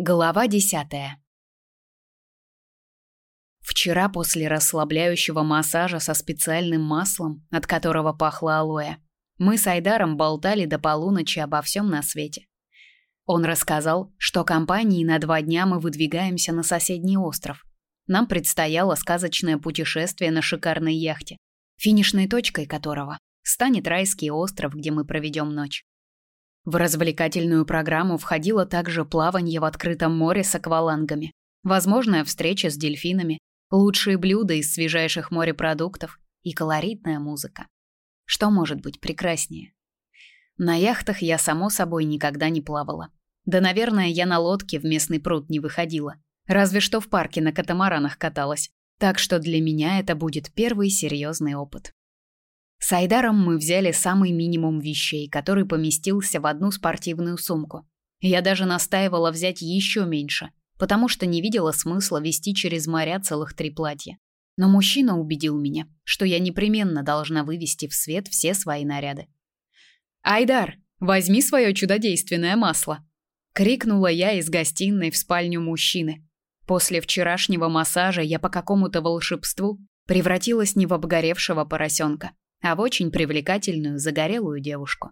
Глава десятая. Вчера после расслабляющего массажа со специальным маслом, от которого пахло алоэ, мы с Айдаром болтали до полуночи обо всем на свете. Он рассказал, что компанией на два дня мы выдвигаемся на соседний остров. Нам предстояло сказочное путешествие на шикарной яхте, финишной точкой которого станет райский остров, где мы проведем ночь. В развлекательную программу входило также плавание в открытом море с аквалангами, возможная встреча с дельфинами, лучшие блюда из свежайших морепродуктов и колоритная музыка. Что может быть прекраснее? На яхтах я, само собой, никогда не плавала. Да, наверное, я на лодке в местный пруд не выходила. Разве что в парке на катамаранах каталась. Так что для меня это будет первый серьезный опыт. С Айдаром мы взяли самый минимум вещей, который поместился в одну спортивную сумку. Я даже настаивала взять еще меньше, потому что не видела смысла вести через моря целых три платья. Но мужчина убедил меня, что я непременно должна вывести в свет все свои наряды. «Айдар, возьми свое чудодейственное масло!» — крикнула я из гостиной в спальню мужчины. После вчерашнего массажа я по какому-то волшебству превратилась не в обгоревшего поросенка, а в очень привлекательную загорелую девушку.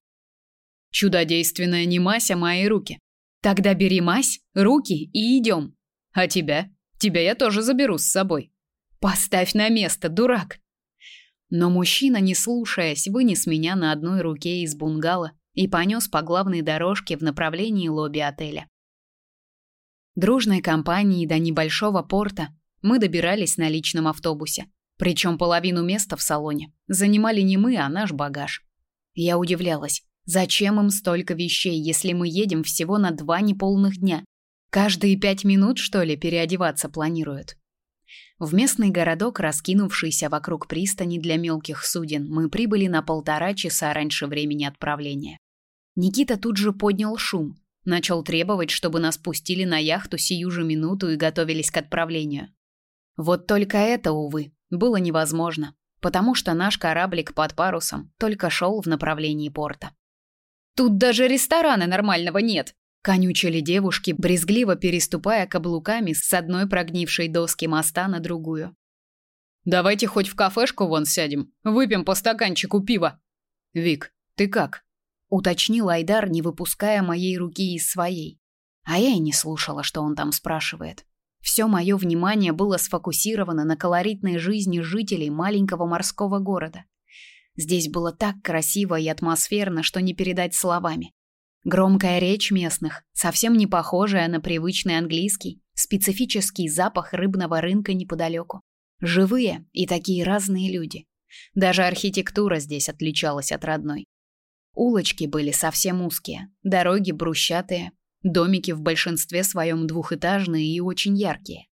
Чудодейственная не мась, а мои руки. Тогда бери мазь, руки и идем. А тебя? Тебя я тоже заберу с собой. Поставь на место, дурак. Но мужчина, не слушаясь, вынес меня на одной руке из бунгало и понес по главной дорожке в направлении лобби отеля. Дружной компанией до небольшого порта мы добирались на личном автобусе. Причем половину места в салоне занимали не мы, а наш багаж. Я удивлялась, зачем им столько вещей, если мы едем всего на два неполных дня? Каждые пять минут, что ли, переодеваться планируют? В местный городок, раскинувшийся вокруг пристани для мелких суден, мы прибыли на полтора часа раньше времени отправления. Никита тут же поднял шум, начал требовать, чтобы нас пустили на яхту сию же минуту и готовились к отправлению. Вот только это, увы, было невозможно, потому что наш кораблик под парусом только шел в направлении порта. Тут даже ресторана нормального нет, конючили девушки, брезгливо переступая каблуками с одной прогнившей доски моста на другую. Давайте хоть в кафешку вон сядем, выпьем по стаканчику пива. Вик, ты как? уточнил Айдар, не выпуская моей руки из своей. А я и не слушала, что он там спрашивает. Все мое внимание было сфокусировано на колоритной жизни жителей маленького морского города. Здесь было так красиво и атмосферно, что не передать словами. Громкая речь местных, совсем не похожая на привычный английский, специфический запах рыбного рынка неподалеку. Живые и такие разные люди. Даже архитектура здесь отличалась от родной. Улочки были совсем узкие, дороги брусчатые, Домики в большинстве своем двухэтажные и очень яркие.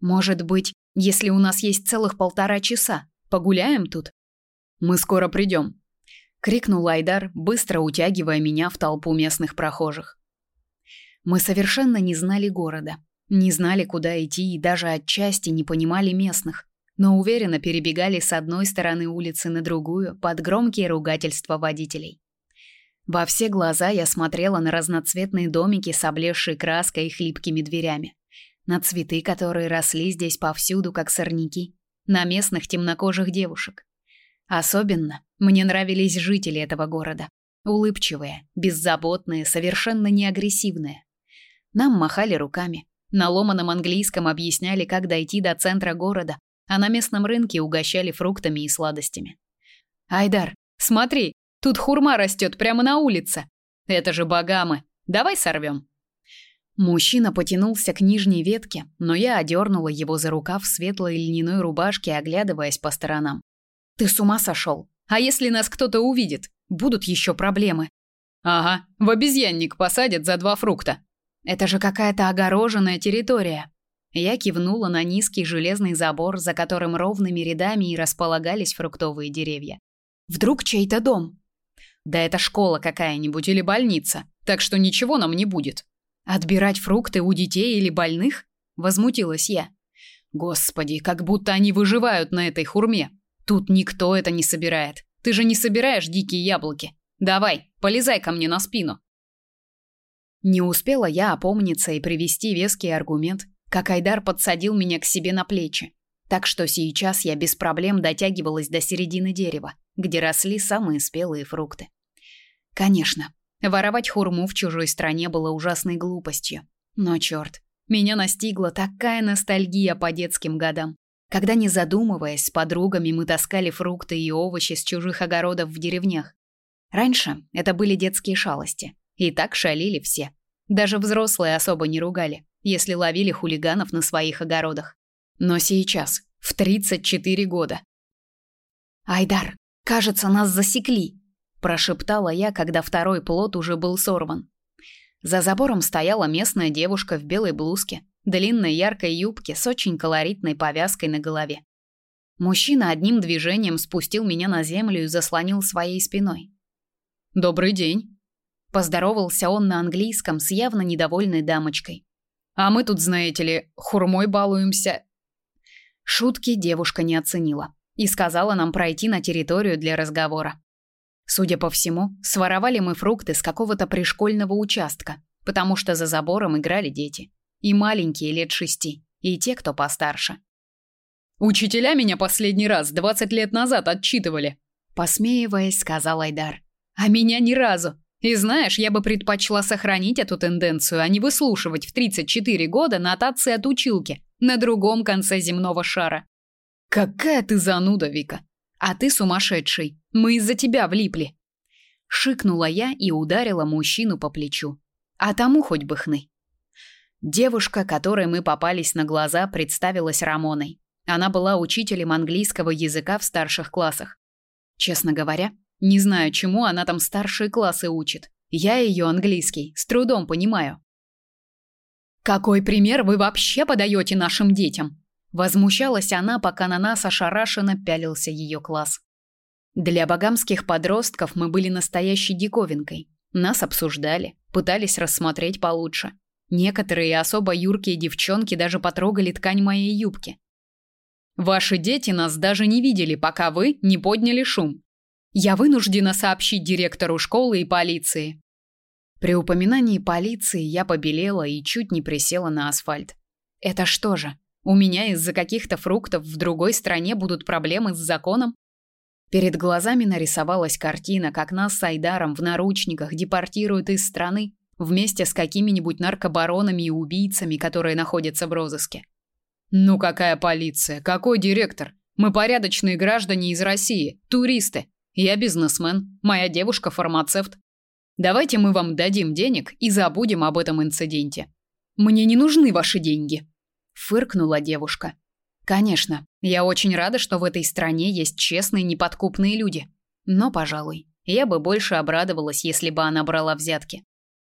Может быть, если у нас есть целых полтора часа, погуляем тут? Мы скоро придем, крикнул Айдар, быстро утягивая меня в толпу местных прохожих. Мы совершенно не знали города, не знали, куда идти и даже отчасти не понимали местных, но уверенно перебегали с одной стороны улицы на другую под громкие ругательства водителей. Во все глаза я смотрела на разноцветные домики с облезшей краской и хлипкими дверями, на цветы, которые росли здесь повсюду, как сорняки, на местных темнокожих девушек. Особенно мне нравились жители этого города. Улыбчивые, беззаботные, совершенно не агрессивные. Нам махали руками, на ломаном английском объясняли, как дойти до центра города, а на местном рынке угощали фруктами и сладостями. «Айдар, смотри, Тут хурма растет прямо на улице. Это же багамы. Давай сорвем. Мужчина потянулся к нижней ветке, но я одернула его за рукав светлой льняной рубашки, оглядываясь по сторонам. Ты с ума сошел? А если нас кто-то увидит? Будут еще проблемы. Ага, в обезьянник посадят за два фрукта. Это же какая-то огороженная территория. Я кивнула на низкий железный забор, за которым ровными рядами и располагались фруктовые деревья. Вдруг чей-то дом? Да это школа какая-нибудь или больница, так что ничего нам не будет. Отбирать фрукты у детей или больных? Возмутилась я. Господи, как будто они выживают на этой хурме. Тут никто это не собирает. Ты же не собираешь дикие яблоки. Давай, полезай ко мне на спину. Не успела я опомниться и привести веский аргумент, как Айдар подсадил меня к себе на плечи. Так что сейчас я без проблем дотягивалась до середины дерева, где росли самые спелые фрукты. Конечно, воровать хурму в чужой стране было ужасной глупостью. Но черт, меня настигла такая ностальгия по детским годам, когда не задумываясь с подругами мы таскали фрукты и овощи с чужих огородов в деревнях. Раньше это были детские шалости, и так шалили все. Даже взрослые особо не ругали, если ловили хулиганов на своих огородах. Но сейчас, в 34 года. «Айдар, кажется, нас засекли», – прошептала я, когда второй плод уже был сорван. За забором стояла местная девушка в белой блузке, длинной яркой юбке с очень колоритной повязкой на голове. Мужчина одним движением спустил меня на землю и заслонил своей спиной. «Добрый день», – поздоровался он на английском с явно недовольной дамочкой. «А мы тут, знаете ли, хурмой балуемся». Шутки девушка не оценила и сказала нам пройти на территорию для разговора. Судя по всему, своровали мы фрукты с какого-то пришкольного участка, потому что за забором играли дети. И маленькие лет шести, и те, кто постарше. «Учителя меня последний раз 20 лет назад отчитывали», посмеиваясь, сказал Айдар. «А меня ни разу. И знаешь, я бы предпочла сохранить эту тенденцию, а не выслушивать в 34 года нотации от училки на другом конце земного шара. Какая ты зануда, Вика. А ты сумасшедший. Мы из-за тебя влипли. Шикнула я и ударила мужчину по плечу. А тому хоть бы хны. Девушка, которой мы попались на глаза, представилась Рамоной. Она была учителем английского языка в старших классах. Честно говоря, не знаю, чему она там старшие классы учит. Я ее английский с трудом понимаю. Какой пример вы вообще подаете нашим детям? Возмущалась она, пока на нас ошарашенно пялился ее класс. Для богамских подростков мы были настоящей диковинкой. Нас обсуждали, пытались рассмотреть получше. Некоторые особо юркие девчонки даже потрогали ткань моей юбки. Ваши дети нас даже не видели, пока вы не подняли шум. Я вынуждена сообщить директору школы и полиции. При упоминании полиции я побелела и чуть не присела на асфальт. Это что же? У меня из-за каких-то фруктов в другой стране будут проблемы с законом? Перед глазами нарисовалась картина, как нас с Айдаром в наручниках депортируют из страны, вместе с какими-нибудь наркобаронами и убийцами, которые находятся в розыске. Ну какая полиция? Какой директор? Мы порядочные граждане из России, туристы. Я бизнесмен, моя девушка фармацевт. Давайте мы вам дадим денег и забудем об этом инциденте. Мне не нужны ваши деньги, фыркнула девушка. Конечно, я очень рада, что в этой стране есть честные, неподкупные люди. Но, пожалуй, я бы больше обрадовалась, если бы она брала взятки.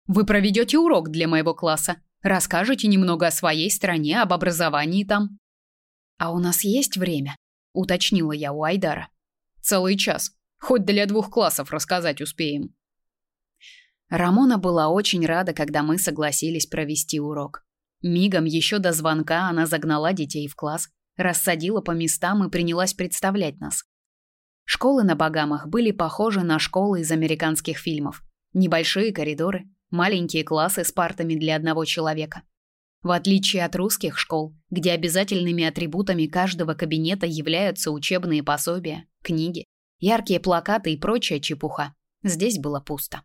Вы проведете урок для моего класса, расскажете немного о своей стране, об образовании там. А у нас есть время, уточнила я у Айдара. Целый час. Хоть для двух классов рассказать успеем. Рамона была очень рада, когда мы согласились провести урок. Мигом еще до звонка она загнала детей в класс, рассадила по местам и принялась представлять нас. Школы на Багамах были похожи на школы из американских фильмов. Небольшие коридоры, маленькие классы с партами для одного человека. В отличие от русских школ, где обязательными атрибутами каждого кабинета являются учебные пособия, книги, яркие плакаты и прочая чепуха, здесь было пусто.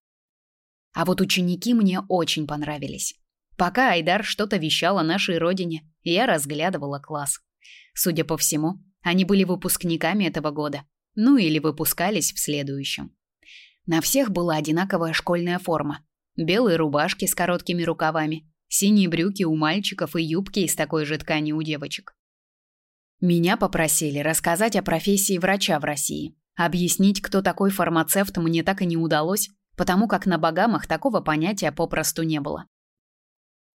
А вот ученики мне очень понравились. Пока Айдар что-то вещал о нашей родине, я разглядывала класс. Судя по всему, они были выпускниками этого года, ну или выпускались в следующем. На всех была одинаковая школьная форма, Белые рубашки с короткими рукавами, синие брюки у мальчиков и юбки из такой же ткани у девочек. Меня попросили рассказать о профессии врача в России. Объяснить, кто такой фармацевт, мне так и не удалось, потому как на Багамах такого понятия попросту не было.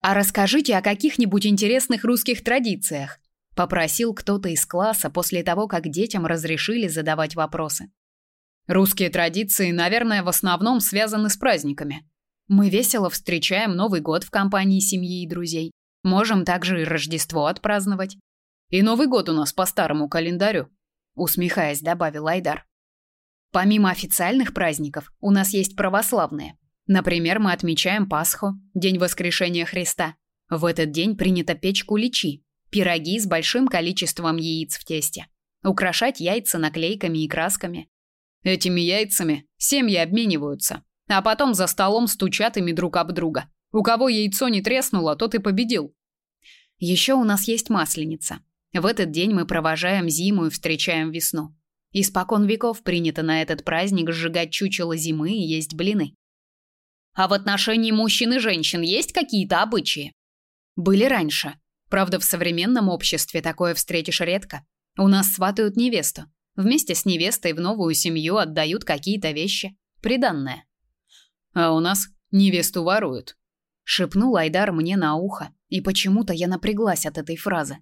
А расскажите о каких-нибудь интересных русских традициях, попросил кто-то из класса после того, как детям разрешили задавать вопросы. Русские традиции, наверное, в основном связаны с праздниками, мы весело встречаем Новый год в компании семьи и друзей. Можем также и Рождество отпраздновать. И Новый год у нас по старому календарю, усмехаясь, добавил Айдар. Помимо официальных праздников, у нас есть православные. Например, мы отмечаем Пасху, день воскрешения Христа. В этот день принято печь куличи, пироги с большим количеством яиц в тесте, украшать яйца наклейками и красками. Этими яйцами семьи обмениваются, а потом за столом стучат ими друг об друга. У кого яйцо не треснуло, тот и победил. Еще у нас есть масленица. В этот день мы провожаем зиму и встречаем весну. Испокон веков принято на этот праздник сжигать чучело зимы и есть блины. А в отношении мужчин и женщин есть какие-то обычаи? Были раньше. Правда, в современном обществе такое встретишь редко. У нас сватают невесту. Вместе с невестой в новую семью отдают какие-то вещи. Приданное. А у нас невесту воруют. Шепнул Айдар мне на ухо, и почему-то я напряглась от этой фразы.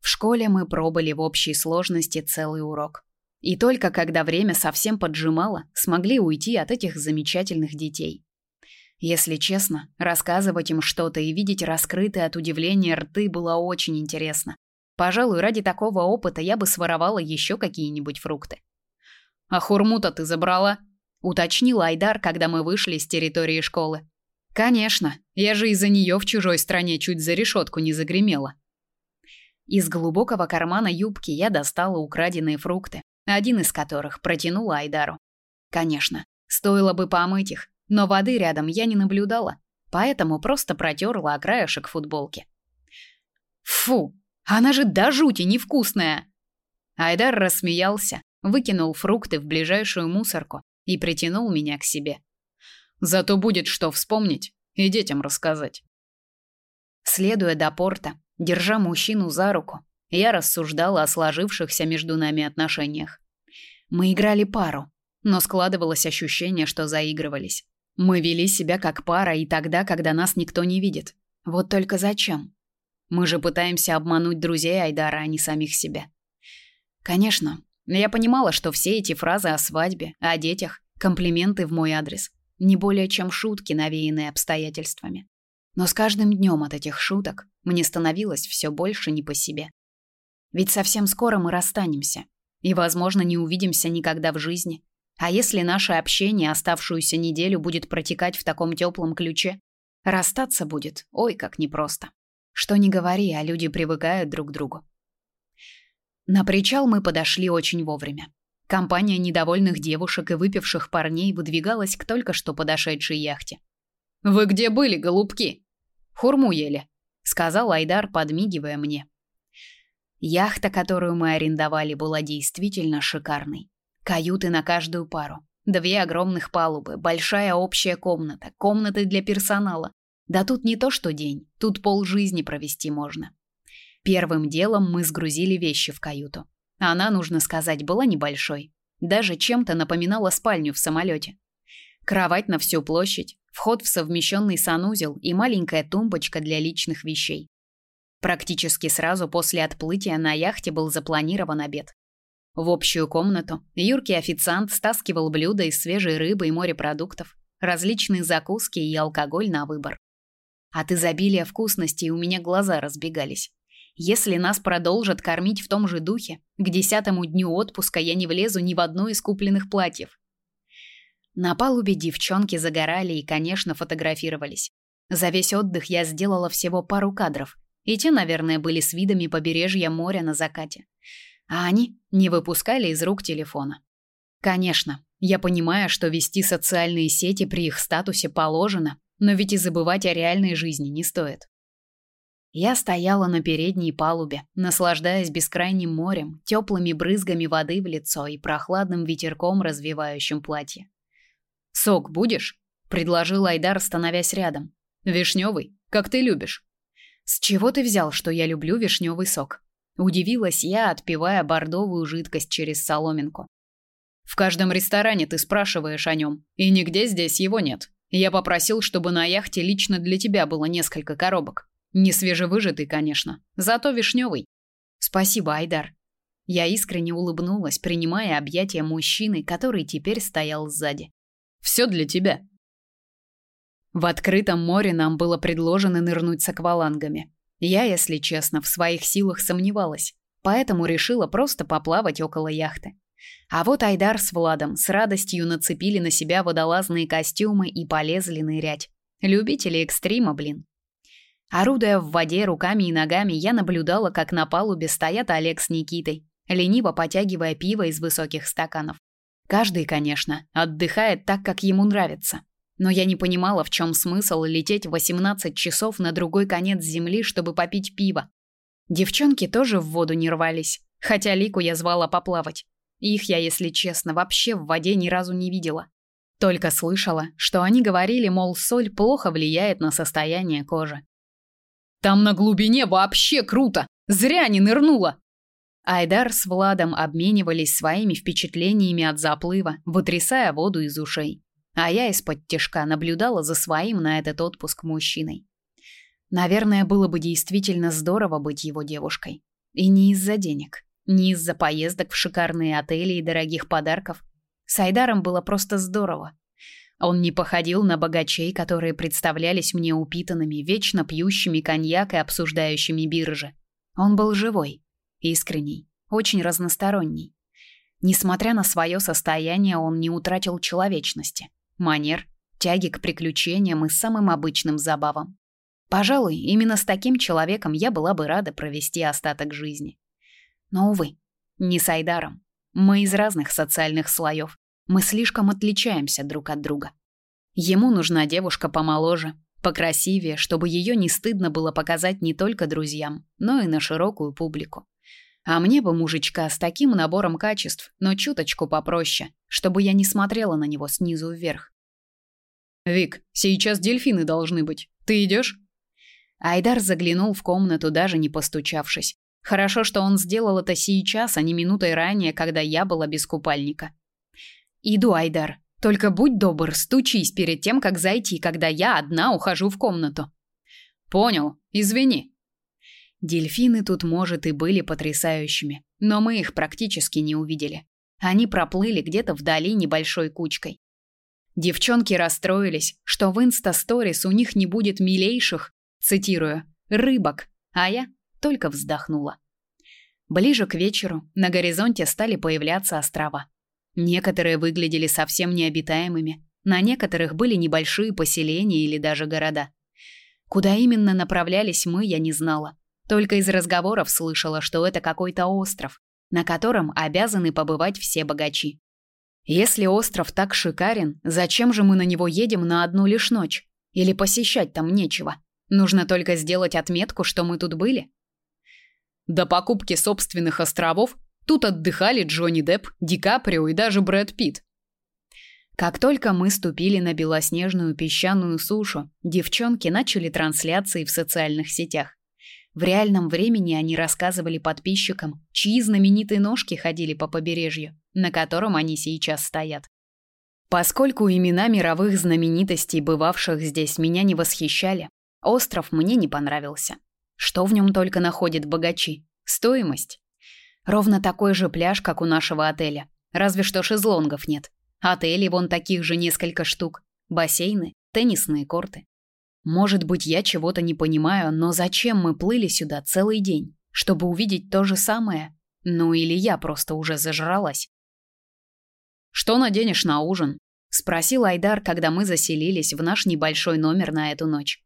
В школе мы пробыли в общей сложности целый урок. И только когда время совсем поджимало, смогли уйти от этих замечательных детей. Если честно, рассказывать им что-то и видеть раскрытые от удивления рты было очень интересно. Пожалуй, ради такого опыта я бы своровала еще какие-нибудь фрукты. «А хурму-то ты забрала?» — уточнил Айдар, когда мы вышли с территории школы. «Конечно, я же из-за нее в чужой стране чуть за решетку не загремела». Из глубокого кармана юбки я достала украденные фрукты, один из которых протянула Айдару. Конечно, стоило бы помыть их, но воды рядом я не наблюдала, поэтому просто протерла о краешек футболки. Фу, она же до жути невкусная. Айдар рассмеялся, выкинул фрукты в ближайшую мусорку и притянул меня к себе. Зато будет что вспомнить и детям рассказать. Следуя до порта, держа мужчину за руку, я рассуждала о сложившихся между нами отношениях. Мы играли пару, но складывалось ощущение, что заигрывались. Мы вели себя как пара и тогда, когда нас никто не видит. Вот только зачем? Мы же пытаемся обмануть друзей Айдара, а не самих себя. Конечно, я понимала, что все эти фразы о свадьбе, о детях, комплименты в мой адрес, не более чем шутки, навеянные обстоятельствами. Но с каждым днем от этих шуток мне становилось все больше не по себе. Ведь совсем скоро мы расстанемся и, возможно, не увидимся никогда в жизни. А если наше общение оставшуюся неделю будет протекать в таком теплом ключе, расстаться будет, ой, как непросто. Что ни говори, а люди привыкают друг к другу. На причал мы подошли очень вовремя. Компания недовольных девушек и выпивших парней выдвигалась к только что подошедшей яхте. «Вы где были, голубки?» «Хурму ели», — сказал Айдар, подмигивая мне. Яхта, которую мы арендовали, была действительно шикарной. Каюты на каждую пару. Две огромных палубы, большая общая комната, комнаты для персонала. Да тут не то что день, тут полжизни провести можно. Первым делом мы сгрузили вещи в каюту. Она, нужно сказать, была небольшой. Даже чем-то напоминала спальню в самолете. Кровать на всю площадь, вход в совмещенный санузел и маленькая тумбочка для личных вещей. Практически сразу после отплытия на яхте был запланирован обед. В общую комнату юркий официант стаскивал блюда из свежей рыбы и морепродуктов, различные закуски и алкоголь на выбор. От изобилия вкусностей у меня глаза разбегались. Если нас продолжат кормить в том же духе, к десятому дню отпуска я не влезу ни в одно из купленных платьев. На палубе девчонки загорали и, конечно, фотографировались. За весь отдых я сделала всего пару кадров, и те, наверное, были с видами побережья моря на закате. А они не выпускали из рук телефона. Конечно, я понимаю, что вести социальные сети при их статусе положено, но ведь и забывать о реальной жизни не стоит. Я стояла на передней палубе, наслаждаясь бескрайним морем, теплыми брызгами воды в лицо и прохладным ветерком, развивающим платье. «Сок будешь?» — предложил Айдар, становясь рядом. «Вишневый, как ты любишь». С чего ты взял, что я люблю вишневый сок? Удивилась я, отпивая бордовую жидкость через соломинку. В каждом ресторане ты спрашиваешь о нем, и нигде здесь его нет. Я попросил, чтобы на яхте лично для тебя было несколько коробок. Не свежевыжатый, конечно, зато вишневый. Спасибо, Айдар. Я искренне улыбнулась, принимая объятия мужчины, который теперь стоял сзади. Все для тебя. В открытом море нам было предложено нырнуть с аквалангами. Я, если честно, в своих силах сомневалась, поэтому решила просто поплавать около яхты. А вот Айдар с Владом с радостью нацепили на себя водолазные костюмы и полезли нырять. Любители экстрима, блин. Орудуя в воде руками и ногами, я наблюдала, как на палубе стоят Олег с Никитой, лениво потягивая пиво из высоких стаканов. Каждый, конечно, отдыхает так, как ему нравится. Но я не понимала, в чем смысл лететь 18 часов на другой конец земли, чтобы попить пиво. Девчонки тоже в воду не рвались, хотя Лику я звала поплавать. Их я, если честно, вообще в воде ни разу не видела. Только слышала, что они говорили, мол, соль плохо влияет на состояние кожи. Там на глубине вообще круто. Зря не нырнула. Айдар с Владом обменивались своими впечатлениями от заплыва, вытрясая воду из ушей. А я из-под тишка наблюдала за своим на этот отпуск мужчиной. Наверное, было бы действительно здорово быть его девушкой. И не из-за денег, не из-за поездок в шикарные отели и дорогих подарков. С Айдаром было просто здорово. Он не походил на богачей, которые представлялись мне упитанными, вечно пьющими коньяк и обсуждающими биржи. Он был живой, искренний, очень разносторонний. Несмотря на свое состояние, он не утратил человечности, манер, тяги к приключениям и самым обычным забавам. Пожалуй, именно с таким человеком я была бы рада провести остаток жизни. Но, увы, не с Айдаром. Мы из разных социальных слоев. Мы слишком отличаемся друг от друга. Ему нужна девушка помоложе, покрасивее, чтобы ее не стыдно было показать не только друзьям, но и на широкую публику. А мне бы мужичка с таким набором качеств, но чуточку попроще, чтобы я не смотрела на него снизу вверх. Вик, сейчас дельфины должны быть. Ты идешь? Айдар заглянул в комнату, даже не постучавшись. Хорошо, что он сделал это сейчас, а не минутой ранее, когда я была без купальника. Иду, Айдар. Только будь добр, стучись перед тем, как зайти, когда я одна ухожу в комнату. Понял. Извини. Дельфины тут, может, и были потрясающими, но мы их практически не увидели. Они проплыли где-то вдали небольшой кучкой. Девчонки расстроились, что в инста-сторис у них не будет милейших, цитирую, рыбок, а я только вздохнула. Ближе к вечеру на горизонте стали появляться острова. Некоторые выглядели совсем необитаемыми, на некоторых были небольшие поселения или даже города. Куда именно направлялись мы, я не знала. Только из разговоров слышала, что это какой-то остров, на котором обязаны побывать все богачи. Если остров так шикарен, зачем же мы на него едем на одну лишь ночь? Или посещать там нечего? Нужно только сделать отметку, что мы тут были. До покупки собственных островов тут отдыхали Джонни Депп, Ди Каприо и даже Брэд Питт. Как только мы ступили на белоснежную песчаную сушу, девчонки начали трансляции в социальных сетях. В реальном времени они рассказывали подписчикам, чьи знаменитые ножки ходили по побережью, на котором они сейчас стоят. Поскольку имена мировых знаменитостей, бывавших здесь, меня не восхищали, остров мне не понравился. Что в нем только находят богачи? Стоимость. Ровно такой же пляж, как у нашего отеля. Разве что шезлонгов нет. Отелей вон таких же несколько штук. Бассейны, теннисные корты. Может быть, я чего-то не понимаю, но зачем мы плыли сюда целый день? Чтобы увидеть то же самое? Ну или я просто уже зажралась? Что наденешь на ужин? спросил Айдар, когда мы заселились в наш небольшой номер на эту ночь.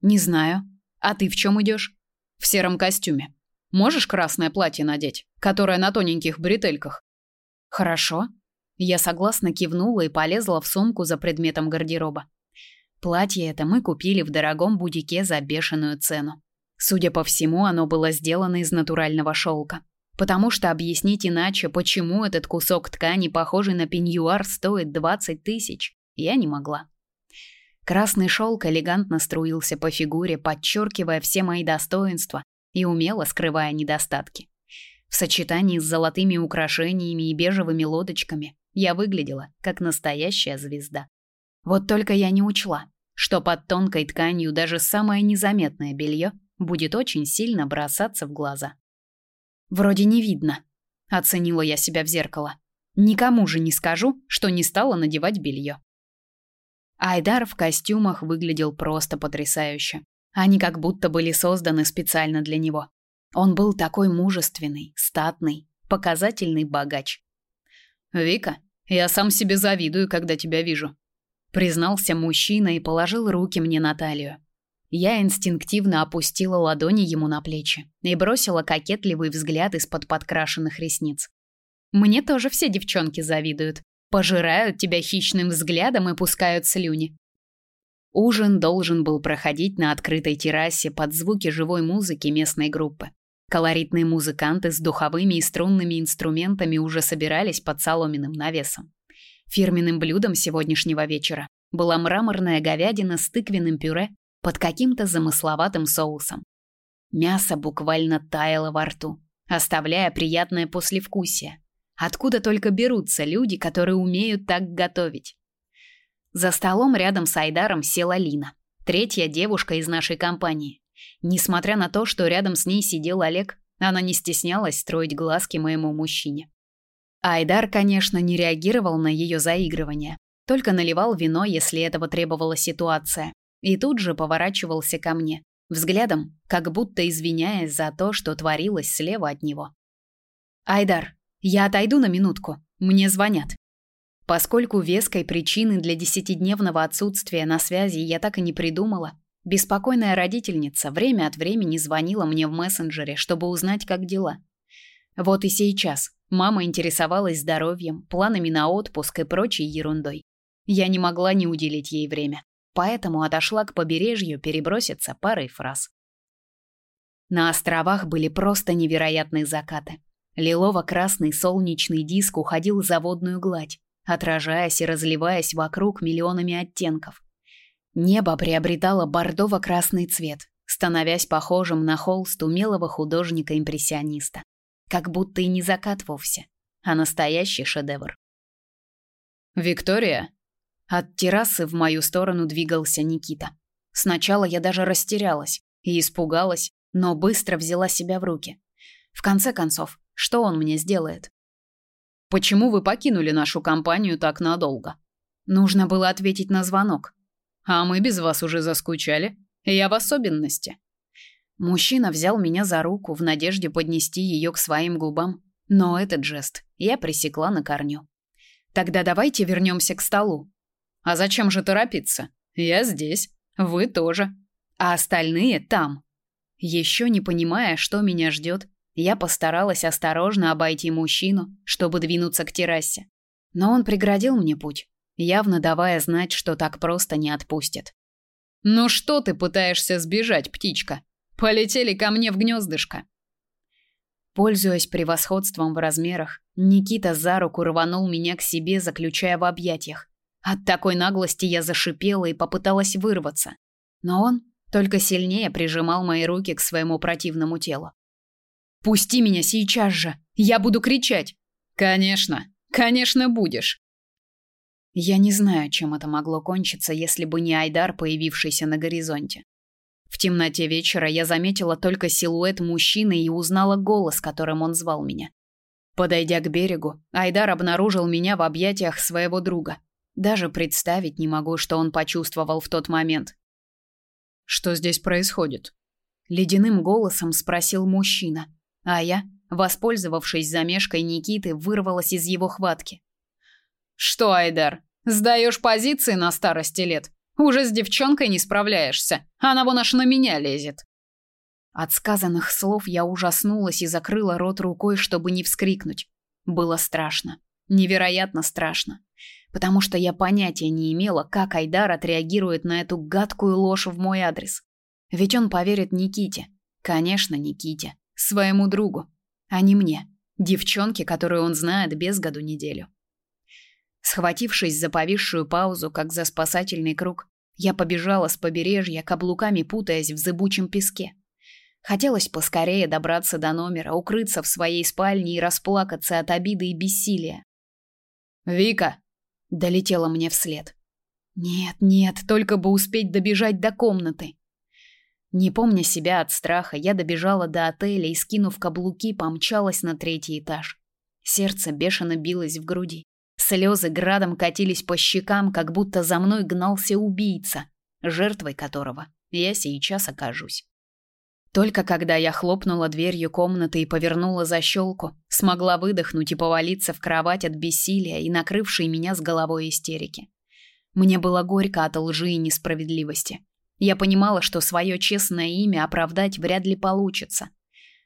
Не знаю, а ты в чем идешь? В сером костюме. Можешь красное платье надеть, которое на тоненьких бретельках? Хорошо. Я согласно кивнула и полезла в сумку за предметом гардероба. Платье это мы купили в дорогом бутике за бешеную цену. Судя по всему, оно было сделано из натурального шелка. Потому что объяснить иначе, почему этот кусок ткани, похожий на пеньюар, стоит 20 тысяч, я не могла. Красный шелк элегантно струился по фигуре, подчеркивая все мои достоинства и умело скрывая недостатки. В сочетании с золотыми украшениями и бежевыми лодочками я выглядела как настоящая звезда. Вот только я не учла, что под тонкой тканью даже самое незаметное белье будет очень сильно бросаться в глаза. Вроде не видно, оценила я себя в зеркало. Никому же не скажу, что не стала надевать белье. Айдар в костюмах выглядел просто потрясающе. Они как будто были созданы специально для него. Он был такой мужественный, статный, показательный богач. Вика, я сам себе завидую, когда тебя вижу, признался мужчина и положил руки мне на талию. Я инстинктивно опустила ладони ему на плечи и бросила кокетливый взгляд из-под подкрашенных ресниц. Мне тоже все девчонки завидуют, пожирают тебя хищным взглядом и пускают слюни. Ужин должен был проходить на открытой террасе под звуки живой музыки местной группы. Колоритные музыканты с духовыми и струнными инструментами уже собирались под соломенным навесом. Фирменным блюдом сегодняшнего вечера была мраморная говядина с тыквенным пюре под каким-то замысловатым соусом. Мясо буквально таяло во рту, оставляя приятное послевкусие. Откуда только берутся люди, которые умеют так готовить? За столом рядом с Айдаром села Лина, третья девушка из нашей компании. Несмотря на то, что рядом с ней сидел Олег, она не стеснялась строить глазки моему мужчине. Айдар, конечно, не реагировал на ее заигрывание, только наливал вино, если этого требовала ситуация, и тут же поворачивался ко мне, взглядом, как будто извиняясь за то, что творилось слева от него. Айдар, я отойду на минутку. Мне звонят. Поскольку веской причины для десятидневного отсутствия на связи я так и не придумала, беспокойная родительница время от времени звонила мне в мессенджере, чтобы узнать, как дела. Вот и сейчас мама интересовалась здоровьем, планами на отпуск и прочей ерундой. Я не могла не уделить ей время поэтому отошла к побережью переброситься парой фраз. На островах были просто невероятные закаты. Лилово-красный солнечный диск уходил за водную гладь, отражаясь и разливаясь вокруг миллионами оттенков. Небо приобретало бордово-красный цвет, становясь похожим на холст умелого художника-импрессиониста. Как будто и не закат вовсе, а настоящий шедевр. «Виктория?» От террасы в мою сторону двигался Никита. Сначала я даже растерялась и испугалась, но быстро взяла себя в руки. В конце концов, что он мне сделает? Почему вы покинули нашу компанию так надолго? Нужно было ответить на звонок. А мы без вас уже заскучали. Я в особенности. Мужчина взял меня за руку в надежде поднести ее к своим губам, но этот жест я пресекла на корню. Тогда давайте вернемся к столу, а зачем же торопиться? Я здесь, вы тоже, а остальные там. Еще не понимая, что меня ждет, я постаралась осторожно обойти мужчину, чтобы двинуться к террасе. Но он преградил мне путь, явно давая знать, что так просто не отпустит. «Ну что ты пытаешься сбежать, птичка? Полетели ко мне в гнездышко!» Пользуясь превосходством в размерах, Никита за руку рванул меня к себе, заключая в объятиях. От такой наглости я зашипела и попыталась вырваться, но он только сильнее прижимал мои руки к своему противному телу. Пусти меня сейчас же, я буду кричать. Конечно, конечно будешь. Я не знаю, чем это могло кончиться, если бы не Айдар, появившийся на горизонте. В темноте вечера я заметила только силуэт мужчины и узнала голос, которым он звал меня. Подойдя к берегу, Айдар обнаружил меня в объятиях своего друга. Даже представить не могу, что он почувствовал в тот момент. Что здесь происходит? ледяным голосом спросил мужчина, а я, воспользовавшись замешкой Никиты, вырвалась из его хватки. Что, Айдар, сдаешь позиции на старости лет? Уже с девчонкой не справляешься. Она вон аж на меня лезет. От сказанных слов я ужаснулась и закрыла рот рукой, чтобы не вскрикнуть. Было страшно, невероятно страшно потому что я понятия не имела, как Айдар отреагирует на эту гадкую ложь в мой адрес. Ведь он поверит Никите. Конечно, Никите, своему другу, а не мне, девчонке, которую он знает без году неделю. Схватившись за повисшую паузу, как за спасательный круг, я побежала с побережья, каблуками путаясь в зыбучем песке. Хотелось поскорее добраться до номера, укрыться в своей спальне и расплакаться от обиды и бессилия. «Вика!» долетело мне вслед. Нет, нет, только бы успеть добежать до комнаты. Не помня себя от страха, я добежала до отеля и, скинув каблуки, помчалась на третий этаж. Сердце бешено билось в груди. Слезы градом катились по щекам, как будто за мной гнался убийца, жертвой которого я сейчас окажусь. Только когда я хлопнула дверью комнаты и повернула защелку, смогла выдохнуть и повалиться в кровать от бессилия и накрывшей меня с головой истерики. Мне было горько от лжи и несправедливости. Я понимала, что свое честное имя оправдать вряд ли получится,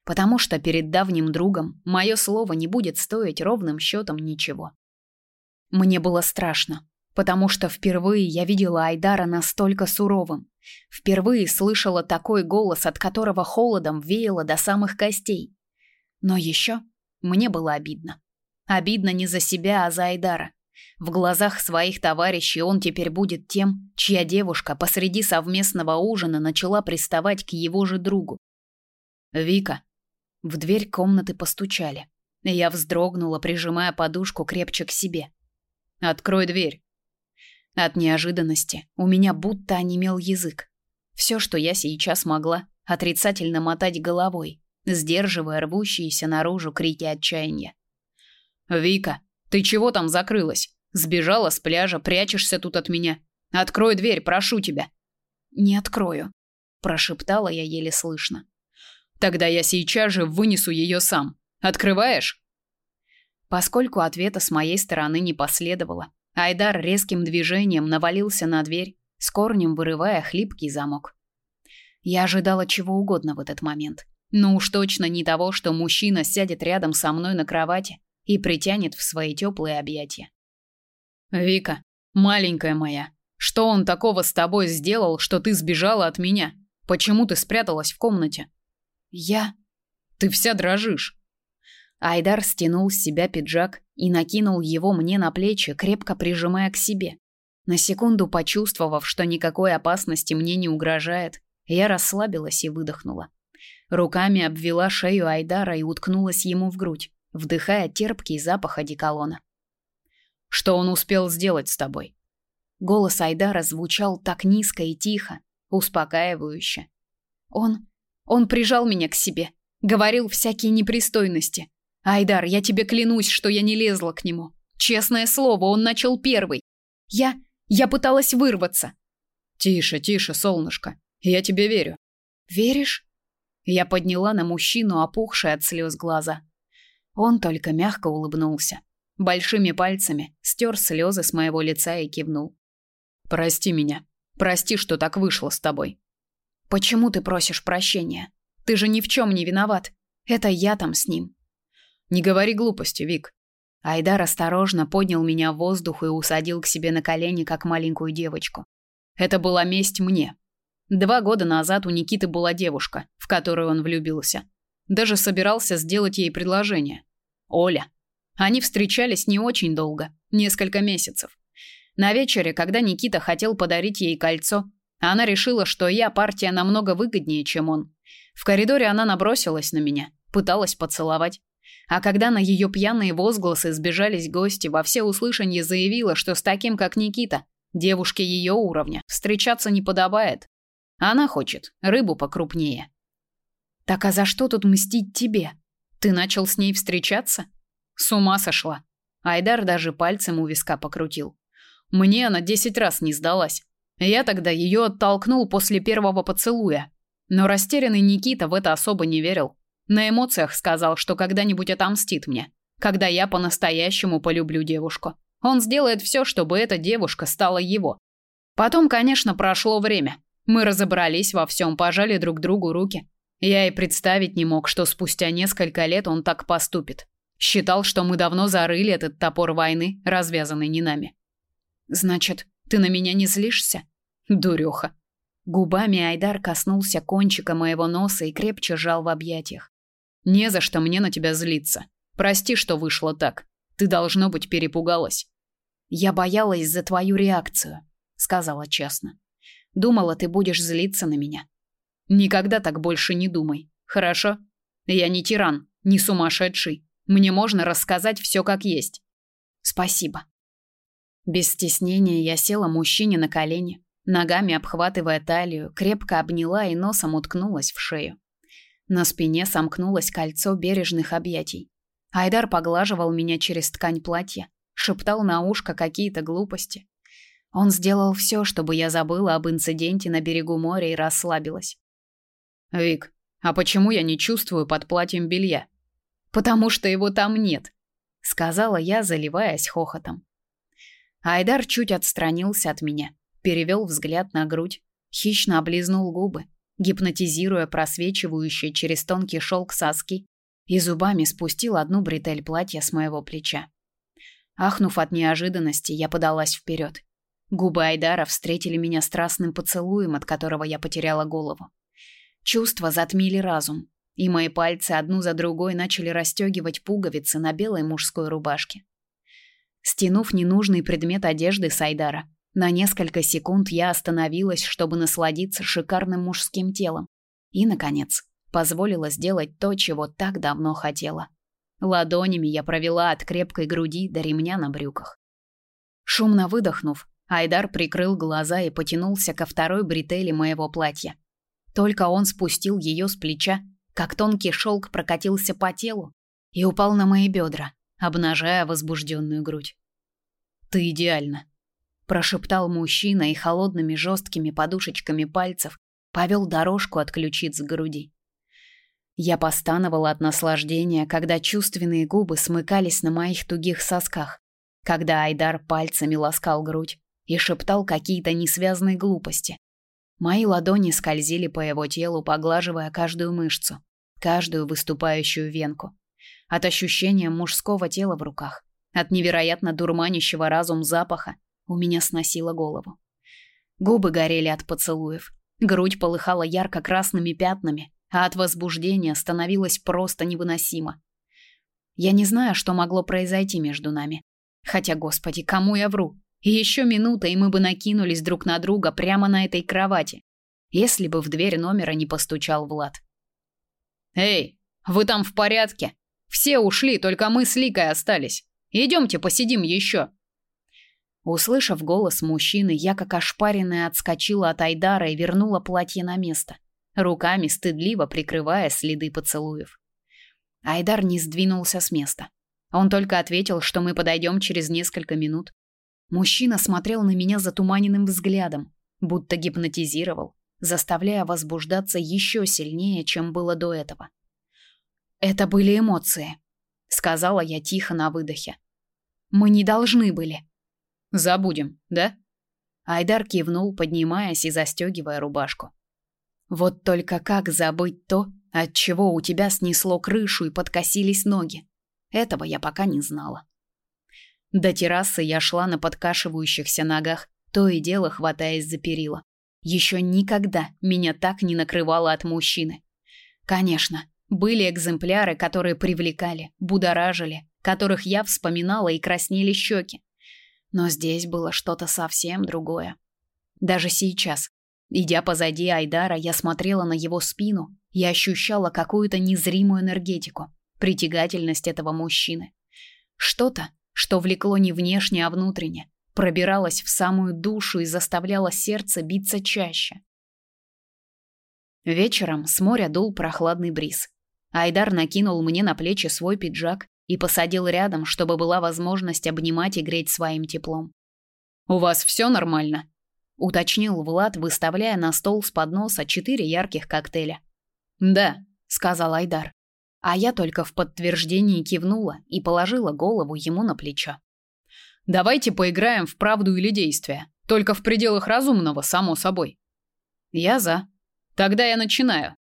потому что перед давним другом мое слово не будет стоить ровным счетом ничего. Мне было страшно, потому что впервые я видела Айдара настолько суровым. Впервые слышала такой голос, от которого холодом веяло до самых костей. Но еще мне было обидно. Обидно не за себя, а за Айдара. В глазах своих товарищей он теперь будет тем, чья девушка посреди совместного ужина начала приставать к его же другу. Вика. В дверь комнаты постучали. Я вздрогнула, прижимая подушку крепче к себе. Открой дверь. От неожиданности у меня будто онемел язык. Все, что я сейчас могла, отрицательно мотать головой, сдерживая рвущиеся наружу крики отчаяния. «Вика, ты чего там закрылась? Сбежала с пляжа, прячешься тут от меня? Открой дверь, прошу тебя!» «Не открою», – прошептала я еле слышно. «Тогда я сейчас же вынесу ее сам. Открываешь?» Поскольку ответа с моей стороны не последовало, Айдар резким движением навалился на дверь, с корнем вырывая хлипкий замок. Я ожидала чего угодно в этот момент, но уж точно не того, что мужчина сядет рядом со мной на кровати и притянет в свои теплые объятия. Вика, маленькая моя, что он такого с тобой сделал, что ты сбежала от меня? Почему ты спряталась в комнате? Я Ты вся дрожишь. Айдар стянул с себя пиджак и накинул его мне на плечи, крепко прижимая к себе. На секунду почувствовав, что никакой опасности мне не угрожает, я расслабилась и выдохнула. Руками обвела шею Айдара и уткнулась ему в грудь, вдыхая терпкий запах одеколона. Что он успел сделать с тобой? Голос Айдара звучал так низко и тихо, успокаивающе. Он он прижал меня к себе, говорил всякие непристойности, Айдар, я тебе клянусь, что я не лезла к нему. Честное слово, он начал первый. Я я пыталась вырваться. Тише, тише, солнышко. Я тебе верю. Веришь? Я подняла на мужчину опухшие от слез глаза. Он только мягко улыбнулся, большими пальцами стер слезы с моего лица и кивнул. Прости меня. Прости, что так вышло с тобой. Почему ты просишь прощения? Ты же ни в чем не виноват. Это я там с ним. Не говори глупости, Вик. Айдар осторожно поднял меня в воздух и усадил к себе на колени, как маленькую девочку. Это была месть мне. Два года назад у Никиты была девушка, в которую он влюбился. Даже собирался сделать ей предложение. Оля. Они встречались не очень долго, несколько месяцев. На вечере, когда Никита хотел подарить ей кольцо, она решила, что я партия намного выгоднее, чем он. В коридоре она набросилась на меня, пыталась поцеловать. А когда на ее пьяные возгласы сбежались гости, во всеуслышание заявила, что с таким, как Никита, девушке ее уровня, встречаться не подобает. Она хочет рыбу покрупнее. Так а за что тут мстить тебе? Ты начал с ней встречаться? С ума сошла. Айдар даже пальцем у виска покрутил. Мне она десять раз не сдалась. Я тогда ее оттолкнул после первого поцелуя. Но растерянный Никита в это особо не верил. На эмоциях сказал, что когда-нибудь отомстит мне, когда я по-настоящему полюблю девушку. Он сделает все, чтобы эта девушка стала его. Потом, конечно, прошло время. Мы разобрались во всем, пожали друг другу руки. Я и представить не мог, что спустя несколько лет он так поступит. Считал, что мы давно зарыли этот топор войны, развязанный не нами. Значит, ты на меня не злишься? Дуреха. Губами Айдар коснулся кончика моего носа и крепче сжал в объятиях. Не за что мне на тебя злиться. Прости, что вышло так. Ты должно быть перепугалась. Я боялась за твою реакцию, сказала честно. Думала, ты будешь злиться на меня. Никогда так больше не думай. Хорошо? Я не тиран, не сумасшедший. Мне можно рассказать все как есть. Спасибо. Без стеснения я села мужчине на колени, ногами обхватывая талию, крепко обняла и носом уткнулась в шею. На спине сомкнулось кольцо бережных объятий. Айдар поглаживал меня через ткань платья, шептал на ушко какие-то глупости. Он сделал все, чтобы я забыла об инциденте на берегу моря и расслабилась. Вик, А почему я не чувствую под платьем белья? Потому что его там нет, сказала я, заливаясь хохотом. Айдар чуть отстранился от меня, перевел взгляд на грудь, хищно облизнул губы, гипнотизируя просвечивающие через тонкий шелк соски, и зубами спустил одну бретель платья с моего плеча. Ахнув от неожиданности, я подалась вперед. Губы Айдара встретили меня страстным поцелуем, от которого я потеряла голову. Чувства затмили разум, и мои пальцы одну за другой начали расстегивать пуговицы на белой мужской рубашке. Стянув ненужный предмет одежды Сайдара, на несколько секунд я остановилась, чтобы насладиться шикарным мужским телом. И, наконец, позволила сделать то, чего так давно хотела. Ладонями я провела от крепкой груди до ремня на брюках. Шумно выдохнув, Айдар прикрыл глаза и потянулся ко второй бретели моего платья. Только он спустил ее с плеча, как тонкий шелк прокатился по телу и упал на мои бедра, обнажая возбужденную грудь. «Ты идеальна», – прошептал мужчина и холодными жесткими подушечками пальцев повел дорожку от ключиц к груди. Я постановала от наслаждения, когда чувственные губы смыкались на моих тугих сосках, когда Айдар пальцами ласкал грудь и шептал какие-то несвязные глупости. Мои ладони скользили по его телу, поглаживая каждую мышцу, каждую выступающую венку. От ощущения мужского тела в руках, от невероятно дурманящего разум запаха у меня сносило голову. Губы горели от поцелуев, грудь полыхала ярко-красными пятнами, а от возбуждения становилось просто невыносимо. Я не знаю, что могло произойти между нами. Хотя, господи, кому я вру? еще минута, и мы бы накинулись друг на друга прямо на этой кровати, если бы в дверь номера не постучал Влад. «Эй, вы там в порядке? Все ушли, только мы с Ликой остались. Идемте посидим еще». Услышав голос мужчины, я как ошпаренная отскочила от Айдара и вернула платье на место руками стыдливо прикрывая следы поцелуев. Айдар не сдвинулся с места. Он только ответил, что мы подойдем через несколько минут. Мужчина смотрел на меня затуманенным взглядом, будто гипнотизировал, заставляя возбуждаться еще сильнее, чем было до этого. Это были эмоции, сказала я тихо на выдохе. Мы не должны были. Забудем, да? Айдар кивнул, поднимаясь и застегивая рубашку. Вот только как забыть то, от чего у тебя снесло крышу и подкосились ноги? Этого я пока не знала. До террасы я шла на подкашивающихся ногах, то и дело хватаясь за перила. Еще никогда меня так не накрывало от мужчины. Конечно, были экземпляры, которые привлекали, будоражили, которых я вспоминала и краснели щеки. Но здесь было что-то совсем другое. Даже сейчас, Идя позади Айдара, я смотрела на его спину и ощущала какую-то незримую энергетику, притягательность этого мужчины. Что-то, что влекло не внешне, а внутренне, пробиралось в самую душу и заставляло сердце биться чаще. Вечером с моря дул прохладный бриз. Айдар накинул мне на плечи свой пиджак и посадил рядом, чтобы была возможность обнимать и греть своим теплом. «У вас все нормально?» уточнил Влад, выставляя на стол с подноса четыре ярких коктейля. "Да", сказал Айдар. А я только в подтверждении кивнула и положила голову ему на плечо. Давайте поиграем в правду или действие, только в пределах разумного, само собой. Я за. Тогда я начинаю.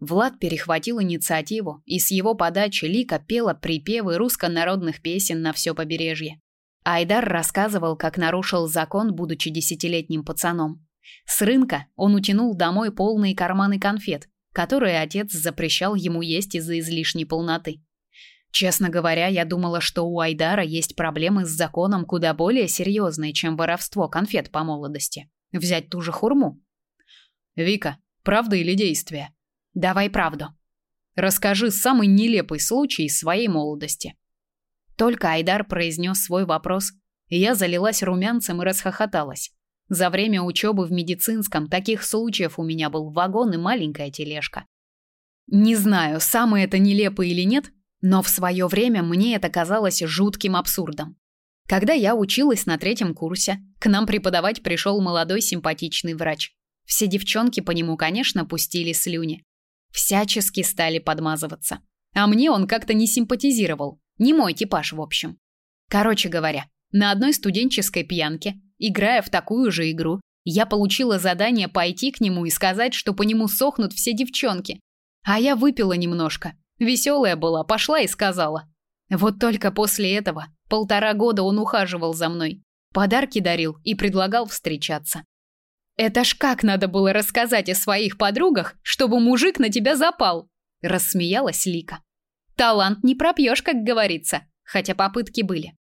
Влад перехватил инициативу, и с его подачи Лика пела припевы руссконародных песен на все побережье. Айдар рассказывал, как нарушил закон, будучи десятилетним пацаном. С рынка он утянул домой полные карманы конфет, которые отец запрещал ему есть из-за излишней полноты. Честно говоря, я думала, что у Айдара есть проблемы с законом куда более серьезные, чем воровство конфет по молодости. Взять ту же хурму. Вика, правда или действие? Давай правду. Расскажи самый нелепый случай из своей молодости. Только Айдар произнес свой вопрос, и я залилась румянцем и расхохоталась. За время учебы в медицинском таких случаев у меня был вагон и маленькая тележка. Не знаю, самое это нелепо или нет, но в свое время мне это казалось жутким абсурдом. Когда я училась на третьем курсе, к нам преподавать пришел молодой симпатичный врач. Все девчонки по нему, конечно, пустили слюни. Всячески стали подмазываться. А мне он как-то не симпатизировал. Не мой типаж, в общем. Короче говоря, на одной студенческой пьянке, играя в такую же игру, я получила задание пойти к нему и сказать, что по нему сохнут все девчонки. А я выпила немножко. Веселая была, пошла и сказала. Вот только после этого полтора года он ухаживал за мной. Подарки дарил и предлагал встречаться. Это ж как надо было рассказать о своих подругах, чтобы мужик на тебя запал, рассмеялась Лика. Талант не пропьешь, как говорится, хотя попытки были.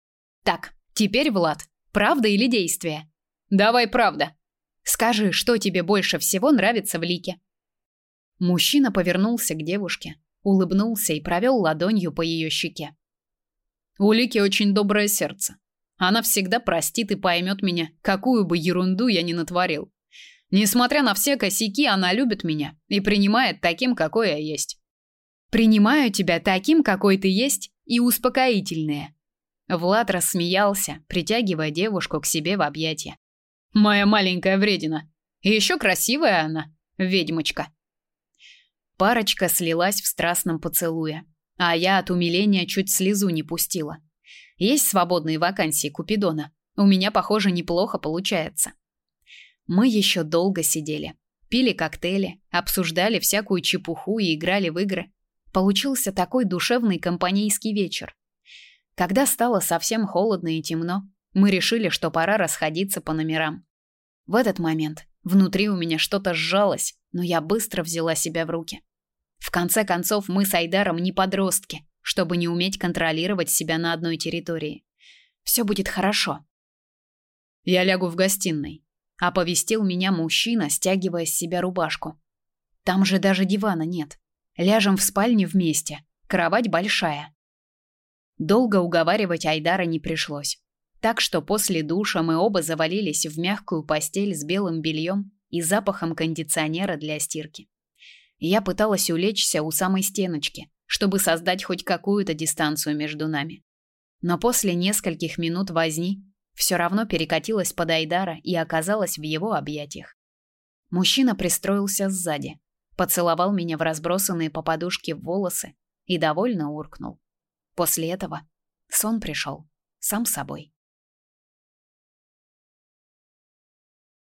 Так, теперь Влад, правда или действие? Давай правда. Скажи, что тебе больше всего нравится в Лике? Мужчина повернулся к девушке, улыбнулся и провел ладонью по ее щеке. У Лики очень доброе сердце. Она всегда простит и поймет меня, какую бы ерунду я ни натворил. Несмотря на все косяки, она любит меня и принимает таким, какой я есть. Принимаю тебя таким, какой ты есть, и успокоительное. Влад рассмеялся, притягивая девушку к себе в объятия. Моя маленькая вредина. И еще красивая она, ведьмочка. Парочка слилась в страстном поцелуе, а я от умиления чуть слезу не пустила. Есть свободные вакансии Купидона. У меня, похоже, неплохо получается. Мы еще долго сидели, пили коктейли, обсуждали всякую чепуху и играли в игры. Получился такой душевный компанейский вечер. Когда стало совсем холодно и темно, мы решили, что пора расходиться по номерам. В этот момент внутри у меня что-то сжалось, но я быстро взяла себя в руки. В конце концов, мы с Айдаром не подростки, чтобы не уметь контролировать себя на одной территории. Все будет хорошо. Я лягу в гостиной, оповестил меня мужчина, стягивая с себя рубашку. Там же даже дивана нет. Ляжем в спальне вместе. Кровать большая. Долго уговаривать Айдара не пришлось. Так что после душа мы оба завалились в мягкую постель с белым бельем и запахом кондиционера для стирки. Я пыталась улечься у самой стеночки, чтобы создать хоть какую-то дистанцию между нами. Но после нескольких минут возни все равно перекатилась под Айдара и оказалась в его объятиях. Мужчина пристроился сзади, поцеловал меня в разбросанные по подушке волосы и довольно уркнул. После этого сон пришел сам собой.